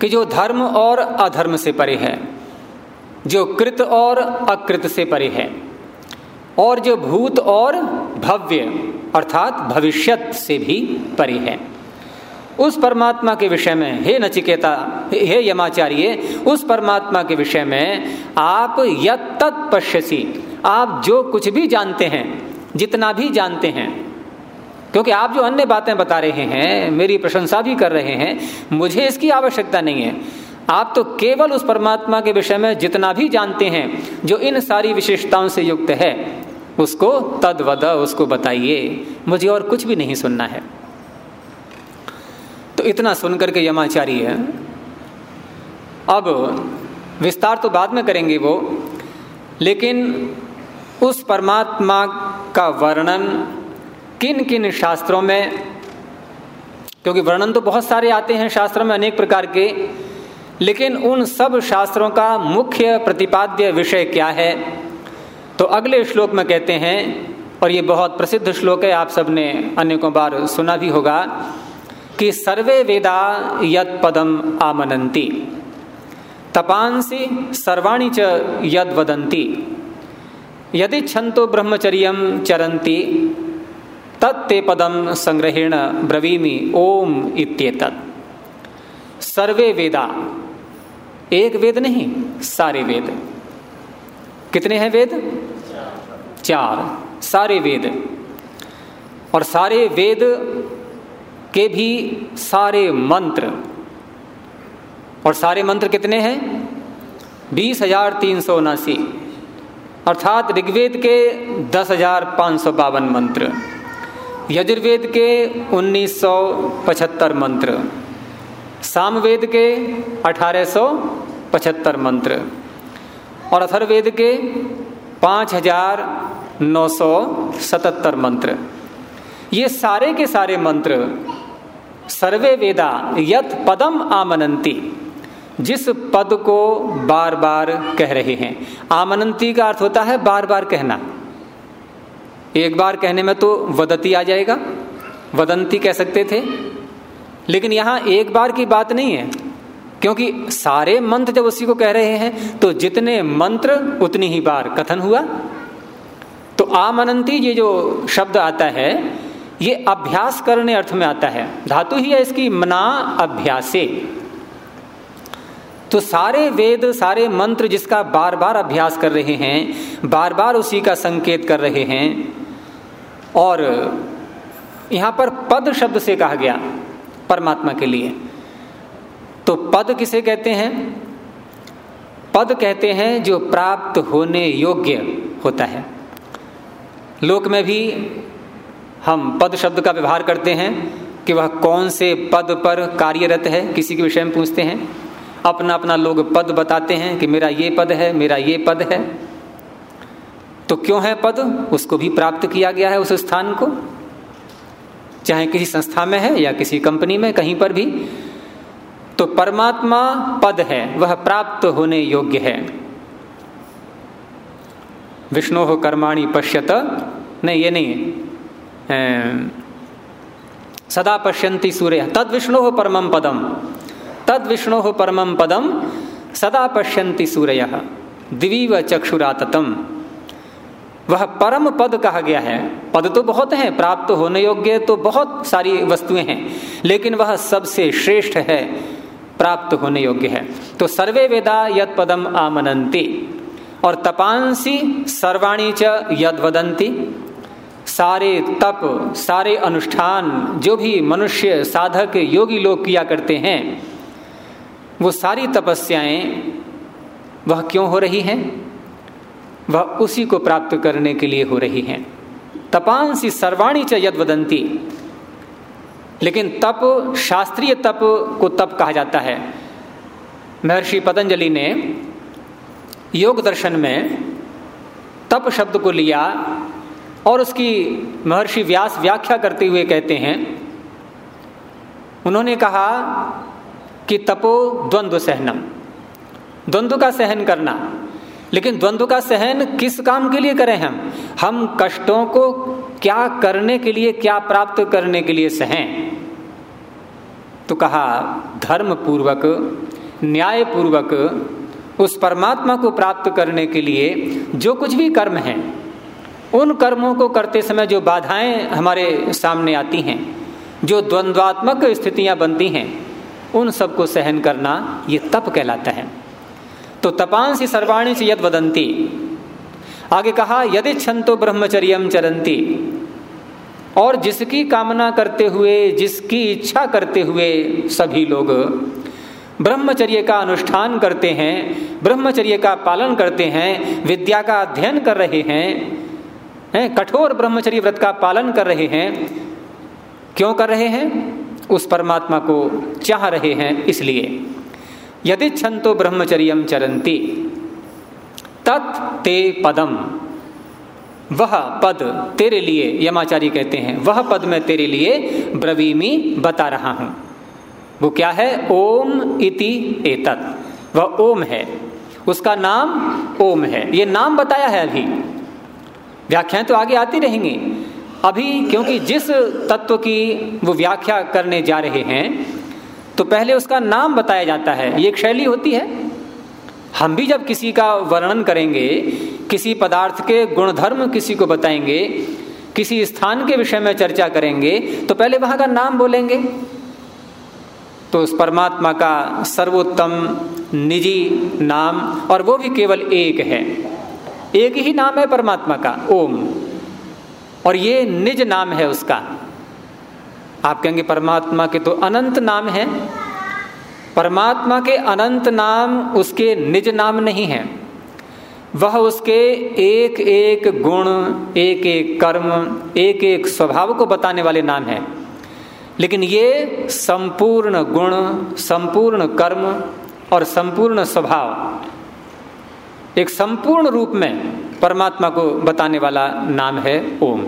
Speaker 1: कि जो धर्म और अधर्म से परे है। जो कृत और अकृत से परे है, और जो भूत और भव्य, अर्थात भविष्यत से भी परे है। उस परमात्मा के विषय में, हे नचिकेता, हे यमाचार्य, उस परमात्मा के विषय में आप यत पश्यसी आप जो कुछ भी जानते हैं, जितना भी जानते हैं, क्योंकि आप जो अन्य बातें बता रहे हैं, मेरी प्रशंसा भी कर रहे हैं, मुझे इसकी आवश्यकता नहीं है। आप तो केवल उस परमात्मा के विषय में जितना भी जानते हैं, जो इन सारी विशेषताओं से युक्त है, उसको तदवद, उसको बताइए। मुझे और कुछ भी नहीं सुनना है। तो इतना सुनकर के यमाचार्य अब विस्तार तो बाद में करेंगे वो, लेकिन उस परमात्मा का वर्णन किन किन शास्त्रों में, क्योंकि वर्णन तो बहुत सारे आते हैं शास्त्रों में अनेक प्रकार के लेकिन उन सब शास्त्रों का मुख्य प्रतिपाद्य विषय क्या है? तो अगले श्लोक में कहते हैं, और ये बहुत प्रसिद्ध श्लोक है, आप सबने अनेकों बार सुना भी होगा, कि सर्वे वेदा यद पदम आमनंती तपांसी सर्वाणी च यद वदंती यदि छंतो ब्रह्मचर्य चरंती तत्ते पदम संग्रहेण ब्रवीमी ओम इत्येतत्। सर्वे वेदा एक वेद नहीं, सारे वेद। कितने हैं वेद? चार। सारे वेद। और सारे वेद के भी सारे मंत्र। और सारे मंत्र कितने हैं? बीस हज़ार तीन सौ उनासी। अर्थात ऋग्वेद के दस हज़ार पाँच सौ बावन मंत्र। यजुर्वेद के उन्नीस सौ पचहत्तर मंत्र। सामवेद के अठारह सौ पचहत्तर मंत्र और अथर्वेद के पाँच हज़ार नौ सौ सतहत्तर मंत्र। ये सारे के सारे मंत्र सर्वे वेदा यत पदम आमनंती, जिस पद को बार बार कह रहे हैं। आमनंती का अर्थ होता है बार बार कहना। एक बार कहने में तो वदती आ जाएगा। वदंती कह सकते थे। लेकिन यहाँ एक बार की बात नहीं है, क्योंकि सारे मंत्र जब उसी को कह रहे हैं तो जितने मंत्र, उतनी ही बार कथन हुआ। तो आमनंती ये जो शब्द आता है, ये अभ्यास करने अर्थ में आता है। धातु ही है इसकी मना अभ्यासे। तो सारे वेद, सारे मंत्र जिसका बार बार अभ्यास कर रहे हैं बार बार उसी का संकेत कर रहे हैं, और यहाँ पर पद शब्द से कहा गया। परमात्मा के लिए। तो पद किसे कहते हैं? पद कहते हैं जो प्राप्त होने योग्य होता है। लोक में भी हम पद शब्द का व्यवहार करते हैं कि वह कौन से पद पर कार्यरत है, किसी के विषय में पूछते हैं। अपना अपना लोग पद बताते हैं कि मेरा ये पद है, मेरा ये पद है। तो क्यों है पद? उसको भी प्राप्त किया गया है उस स्थान को। चाहे किसी संस्था में है या किसी कंपनी में, कहीं पर भी तो परमात्मा पद है, वह प्राप्त होने योग्य है। विष्णु हो कर्माणी पश्यत, नहीं, ये नहीं सदा पश्यंती सूर्य, तद विष्णु हो परमम पदम। तद विष्णु हो परमम पदम, सदा पश्यंती सूर्य। दिवीव चक्षुराततम। वह परम पद कहा गया है। पद तो बहुत हैं, प्राप्त होने योग्य तो बहुत सारी वस्तुएँ हैं, लेकिन वह सबसे श्रेष्ठ है, प्राप्त होने योग्य है। तो सर्वे वेदा यद पदम आमनंती और तपांसी सर्वाणी च यद वदंती सारे तप, सारे अनुष्ठान, जो भी मनुष्य साधक योगी लोग किया करते हैं, वो सारी तपस्याएँ, वह क्यों हो रही हैं? वह उसी को प्राप्त करने के लिए हो रही हैं। तपांसी सर्वाणी च यद वदंती लेकिन तप, शास्त्रीय तप को तप कहा जाता है। महर्षि पतंजलि ने योग दर्शन में तप शब्द को लिया और उसकी महर्षि व्यास व्याख्या करते हुए कहते हैं, उन्होंने कहा कि तपो द्वंद्व सहनम। द्वंद्व का सहन करना। लेकिन द्वंद्व का सहन किस काम के लिए करें हम? हम कष्टों को क्या करने के लिए, क्या प्राप्त करने के लिए सहें? तो कहा धर्म पूर्वक न्याय पूर्वक उस परमात्मा को प्राप्त करने के लिए जो कुछ भी कर्म हैं, उन कर्मों को करते समय जो बाधाएँ हमारे सामने आती हैं, जो द्वंद्वात्मक स्थितियाँ बनती हैं, उन सबको सहन करना ये तप कहलाता है। तो तपांसी सर्वाणी से यद वदंती आगे कहा, यदि छंतो ब्रह्मचर्य चरंती और जिसकी कामना करते हुए, जिसकी इच्छा करते हुए सभी लोग ब्रह्मचर्य का अनुष्ठान करते हैं, ब्रह्मचर्य का पालन करते हैं, विद्या का अध्ययन कर रहे हैं हैं, कठोर ब्रह्मचर्य व्रत का पालन कर रहे हैं, क्यों कर रहे हैं? उस परमात्मा को चाह रहे हैं इसलिए। यदि छंतो ब्रह्मचर्य चरंती तत् ते पदम। वह पद तेरे लिए यमाचारी कहते हैं, वह पद मैं तेरे लिए ब्रवीमी बता रहा हूँ। वो क्या है? ओम इति एतत्। वह ओम है। उसका नाम ओम है। ये नाम बताया है अभी। व्याख्याएँ तो आगे आती रहेंगी। अभी क्योंकि जिस तत्व की वो व्याख्या करने जा रहे हैं तो पहले उसका नाम बताया जाता है। ये एक शैली होती है। हम भी जब किसी का वर्णन करेंगे, किसी पदार्थ के गुणधर्म किसी को बताएँगे, किसी स्थान के विषय में चर्चा करेंगे तो पहले वहाँ का नाम बोलेंगे। तो उस परमात्मा का सर्वोत्तम निजी नाम, और वो भी केवल एक है। एक ही नाम है परमात्मा का, ओम। और ये निज नाम है उसका। आप कहेंगे, परमात्मा के तो अनंत नाम है। परमात्मा के अनंत नाम उसके निज नाम नहीं है। वह उसके एक एक गुण, एक एक कर्म, एक एक स्वभाव को बताने वाले नाम है। लेकिन ये संपूर्ण गुण, संपूर्ण कर्म और संपूर्ण स्वभाव एक संपूर्ण रूप में परमात्मा को बताने वाला नाम है, ओम।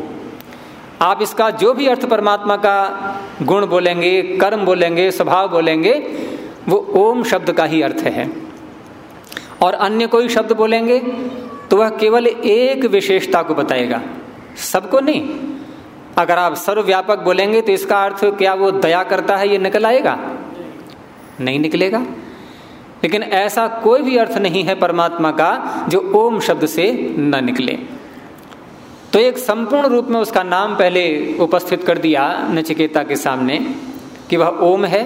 Speaker 1: आप इसका जो भी अर्थ परमात्मा का गुण बोलेंगे, कर्म बोलेंगे, स्वभाव बोलेंगे, वो ओम शब्द का ही अर्थ है। और अन्य कोई शब्द बोलेंगे तो वह केवल एक विशेषता को बताएगा। सबको नहीं। अगर आप सर्वव्यापक बोलेंगे तो इसका अर्थ क्या वो दया करता है, ये निकल आएगा? नहीं निकलेगा। लेकिन ऐसा कोई भी अर्थ नहीं है परमात्मा का, जो ओम शब्द से न निकले। तो एक संपूर्ण रूप में उसका नाम पहले उपस्थित कर दिया नचिकेता के सामने कि वह ओम है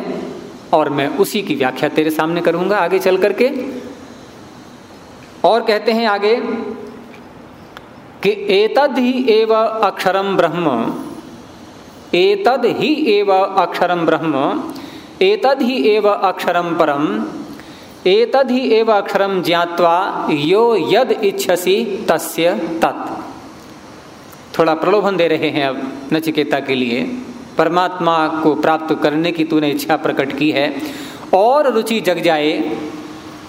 Speaker 1: और मैं उसी की व्याख्या तेरे सामने करूँगा आगे चल करके। और कहते हैं आगे कि एतद ही एव अक्षरम ब्रह्म, एतद ही एव अक्षरम ब्रह्म, एतद ही एव अक्षरम परम एतद ही एव अक्षरम ज्ञावा यो यद इच्छसी तस्य तत्। थोड़ा प्रलोभन दे रहे हैं अब नचिकेता के लिए। परमात्मा को प्राप्त करने की तूने इच्छा प्रकट की है। और रुचि जग जाए,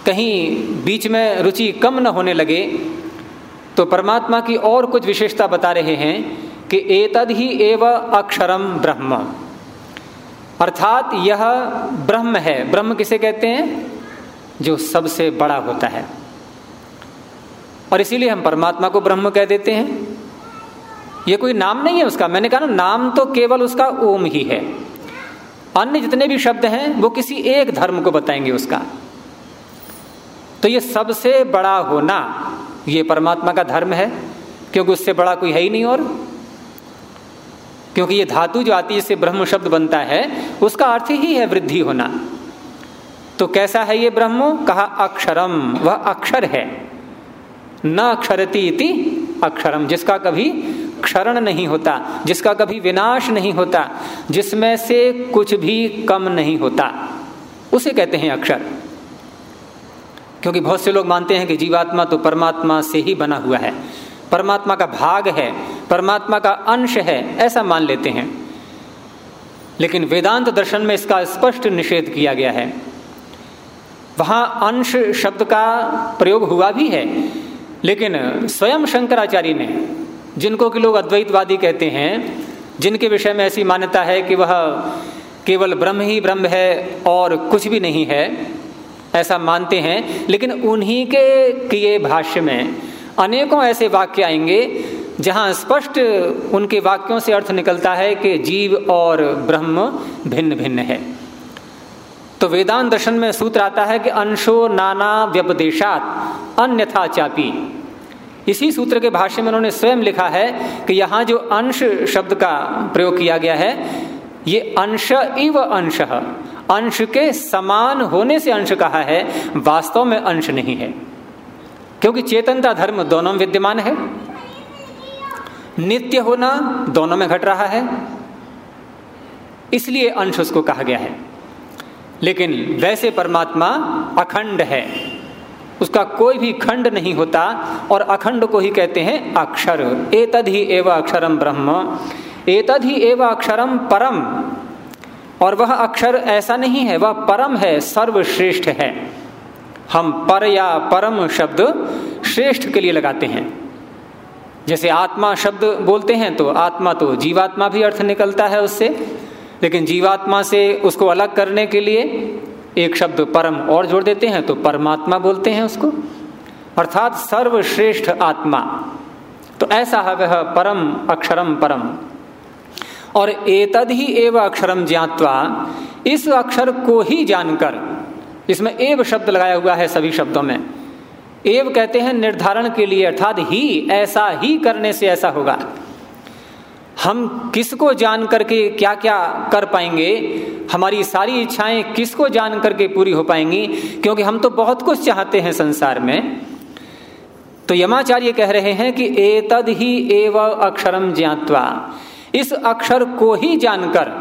Speaker 1: कहीं बीच में रुचि कम न होने लगे तो परमात्मा की और कुछ विशेषता बता रहे हैं कि एतद ही एव अक्षरम ब्रह्म। अर्थात यह ब्रह्म है। ब्रह्म किसे कहते हैं? जो सबसे बड़ा होता है। और इसीलिए हम परमात्मा को ब्रह्म कह देते हैं। ये कोई नाम नहीं है उसका। मैंने कहा ना, नाम तो केवल उसका ओम ही है। अन्य जितने भी शब्द हैं, वो किसी एक धर्म को बताएँगे उसका। तो ये सबसे बड़ा होना, ये परमात्मा का धर्म है, क्योंकि उससे बड़ा कोई है ही नहीं और। क्योंकि ये धातु जो आती है जिससे ब्रह्म शब्द बनता है, उसका अर्थ ही है वृद्धि होना। तो कैसा है ये ब्रह्म? कहा अक्षरम, वह अक्षर है। न अक्षरती इति अक्षरम, जिसका कभी क्षरण नहीं होता, जिसका कभी विनाश नहीं होता, जिसमें से कुछ भी कम नहीं होता। उसे कहते हैं अक्षर। क्योंकि बहुत से लोग मानते हैं कि जीवात्मा तो परमात्मा से ही बना हुआ है। परमात्मा का भाग है, परमात्मा का अंश है, ऐसा मान लेते हैं। लेकिन वेदांत दर्शन में इसका स्पष्ट निषेध किया गया है। वहाँ अंश शब्द का प्रयोग हुआ भी है, लेकिन स्वयं शंकराचार्य ने जिनको कि लोग अद्वैतवादी कहते हैं, जिनके विषय में ऐसी मान्यता है कि वह केवल ब्रह्म ही ब्रह्म है और कुछ भी नहीं है, ऐसा मानते हैं। लेकिन उन्हीं के किए भाष्य में अनेकों ऐसे वाक्य आएँगे, जहाँ स्पष्ट उनके वाक्यों से अर्थ निकलता है कि जीव और ब्रह्म भिन्न भिन्न है। तो वेदांत दर्शन में सूत्र आता है कि अंशो नाना व्यपदेशात, अन्यथा चापी। इसी सूत्र के भाष्य में उन्होंने स्वयं लिखा है कि यहाँ जो अंश शब्द का प्रयोग किया गया है, ये अंश इव अंश अंश के समान होने से अंश कहा है, वास्तव में अंश नहीं है। क्योंकि चेतनता धर्म दोनों में विद्यमान है, नित्य होना दोनों में घट रहा है, इसलिए अंश उसको कहा गया है। लेकिन वैसे परमात्मा अखंड है। उसका कोई भी खंड नहीं होता, और अखंड को ही कहते हैं अक्षर। एतद ही एवं अक्षरम ब्रह्म। एतद ही एवं अक्षरम परम। और वह अक्षर ऐसा नहीं है, वह परम है, सर्वश्रेष्ठ है। हम पर या परम शब्द श्रेष्ठ के लिए लगाते हैं। जैसे आत्मा शब्द बोलते हैं तो आत्मा तो जीवात्मा भी अर्थ निकलता है उससे, लेकिन जीवात्मा से उसको अलग करने के लिए एक शब्द परम और जोड़ देते हैं तो परमात्मा बोलते हैं उसको। अर्थात सर्वश्रेष्ठ आत्मा। तो ऐसा है वह परम अक्षरम परम। और एतद ही एव अक्षरम ज्ञातवा, इस अक्षर को ही जानकर, इसमें एव शब्द लगाया हुआ है सभी शब्दों में। एव कहते हैं निर्धारण के लिए, अर्थात ही, ऐसा ही करने से ऐसा होगा। हम किसको जान करके क्या क्या कर पाएँगे? हमारी सारी इच्छाएँ किसको जान करके पूरी हो पाएँगी? क्योंकि हम तो बहुत कुछ चाहते हैं संसार में। तो यमाचार्य कह रहे हैं कि एतद ही एव अक्षरम ज्ञातवा। इस अक्षर को ही जानकर,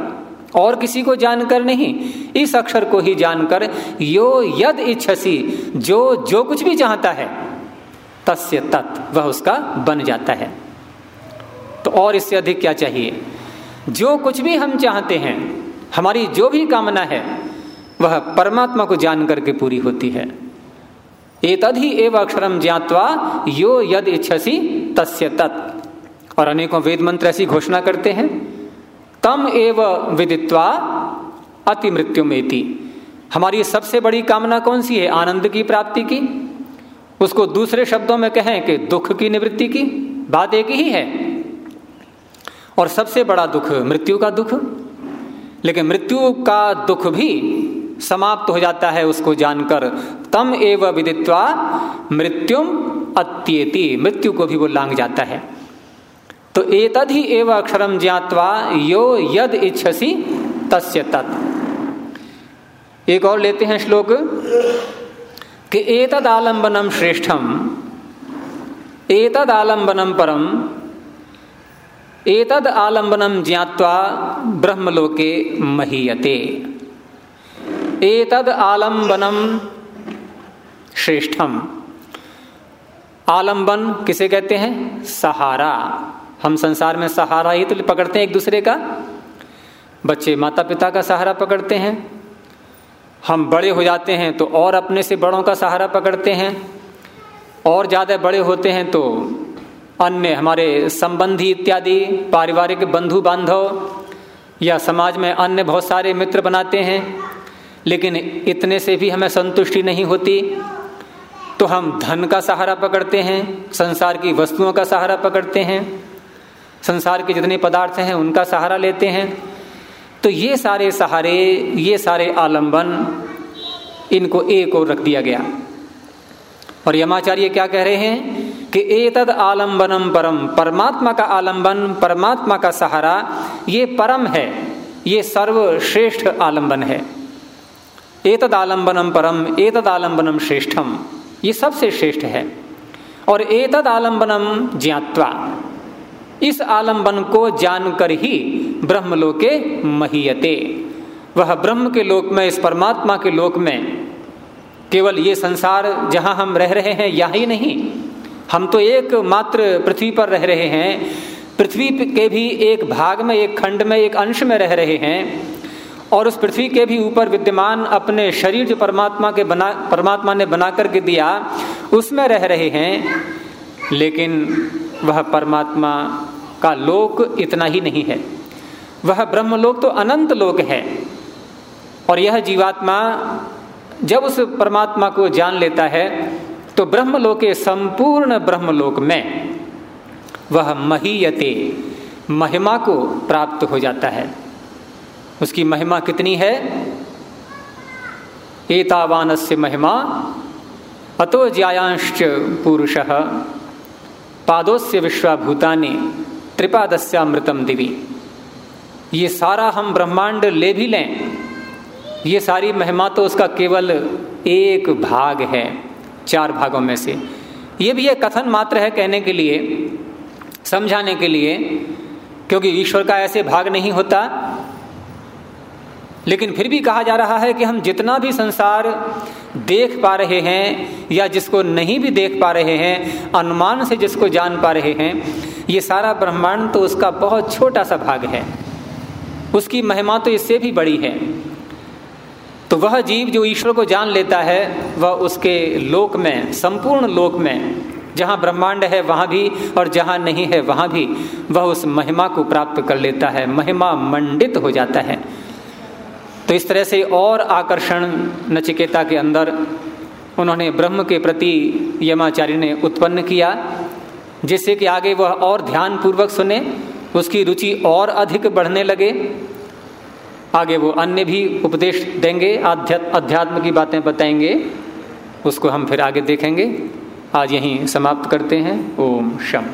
Speaker 1: और किसी को जानकर नहीं, इस अक्षर को ही जानकर यो यद इच्छसी, जो जो कुछ भी चाहता है, तस्य तत् वह उसका बन जाता है। तो और इससे अधिक क्या चाहिए? जो कुछ भी हम चाहते हैं, हमारी जो भी कामना है, वह परमात्मा को जान करके पूरी होती है। एतद ही एवं अक्षरम ज्ञातवा यो यद इच्छसी तस्य तत्। और अनेकों वेद मंत्र ऐसी घोषणा करते हैं, तम एव विदित्वा अति मृत्यु हमारी सबसे बड़ी कामना कौन सी है? आनंद की प्राप्ति की? उसको दूसरे शब्दों में कहें कि दुख की निवृत्ति की? बात एक ही है। और सबसे बड़ा दुख मृत्यु का दुख। लेकिन मृत्यु का दुख भी समाप्त हो जाता है उसको जानकर। तम एव विदित्वा मृत्युम अत्येति। मृत्यु को भी वो लांग जाता है। तो एतद ही एव अक्षरम ज्ञातवा यो यद इच्छसी तस्य तत्। एक और लेते हैं श्लोक कि एतद आलंबनम श्रेष्ठम एतद आलंबनम परम एतद आलंबनम ज्ञात्वा ब्रह्मलोके महीयते। एतद आलंबनम श्रेष्ठम। आलंबन किसे कहते हैं? सहारा। हम संसार में सहारा ही तो पकड़ते हैं एक दूसरे का। बच्चे माता पिता का सहारा पकड़ते हैं। हम बड़े हो जाते हैं तो और अपने से बड़ों का सहारा पकड़ते हैं। और ज़्यादा बड़े होते हैं तो अन्य हमारे संबंधी इत्यादि पारिवारिक बंधु बांधव या समाज में अन्य बहुत सारे मित्र बनाते हैं, लेकिन इतने से भी हमें संतुष्टि नहीं होती। तो हम धन का सहारा पकड़ते हैं, संसार की वस्तुओं का सहारा पकड़ते हैं, संसार के जितने पदार्थ हैं उनका सहारा लेते हैं। तो ये सारे सहारे, ये सारे आलंबन इनको एक और रख दिया गया। और यमाचार्य क्या कह रहे हैं? कि एतद आलंबनम परम परमात्मा का आलंबन परमात्मा का सहारा, ये परम है, ये सर्वश्रेष्ठ आलंबन है। एतद आलंबनम परम एतद आलंबनम श्रेष्ठम ये सबसे श्रेष्ठ है। और एतद आलंबनम ज्ञात्वा, इस आलंबन को जानकर ही ब्रह्मलोके महीयते। वह ब्रह्म के लोक में, इस परमात्मा के लोक में, केवल ये संसार जहाँ हम रह रहे हैं, यहाँ ही नहीं हम तो एक मात्र पृथ्वी पर रह रहे हैं। पृथ्वी के भी एक भाग में, एक खंड में, एक अंश में रह रहे हैं। और उस पृथ्वी के भी ऊपर विद्यमान अपने शरीर जो परमात्मा के बना, परमात्मा ने बना करके दिया, उसमें रह रहे हैं। लेकिन वह परमात्मा का लोक इतना ही नहीं है। वह ब्रह्मलोक तो अनंत लोक है। और यह जीवात्मा जब उस परमात्मा को जान लेता है तो ब्रह्मलोक, संपूर्ण ब्रह्मलोक में वह महीयते, महिमा को प्राप्त हो जाता है। उसकी महिमा कितनी है? एतावान से महिमा अतो ज्यायांश्च पुरुष, पादोस्य विश्वाभूतानि, त्रिपादस्यामृतम दिवी। ये सारा हम ब्रह्मांड ले भी लें, ये सारी महिमा तो उसका केवल एक भाग है। चार भागों में से। ये भी एक कथन मात्र है कहने के लिए, समझाने के लिए, क्योंकि ईश्वर का ऐसे भाग नहीं होता। लेकिन फिर भी कहा जा रहा है कि हम जितना भी संसार देख पा रहे हैं या जिसको नहीं भी देख पा रहे हैं, अनुमान से जिसको जान पा रहे हैं, ये सारा ब्रह्मांड तो उसका बहुत छोटा सा भाग है। उसकी महिमा तो इससे भी बड़ी है। तो वह जीव जो ईश्वर को जान लेता है, वह उसके लोक में, संपूर्ण लोक में, जहाँ ब्रह्मांड है वहाँ भी और जहाँ नहीं है वहाँ भी, वह उस महिमा को प्राप्त कर लेता है, महिमा मंडित हो जाता है। तो इस तरह से और आकर्षण नचिकेता के अंदर उन्होंने ब्रह्म के प्रति यमाचार्य ने उत्पन्न किया, जिससे कि आगे वह और ध्यान पूर्वक सुने, उसकी रुचि और अधिक बढ़ने लगे आगे वो अन्य भी उपदेश देंगे अध्यात्म की बातें बताएँगे, उसको हम फिर आगे देखेंगे। आज यहीं समाप्त करते हैं। ओम शम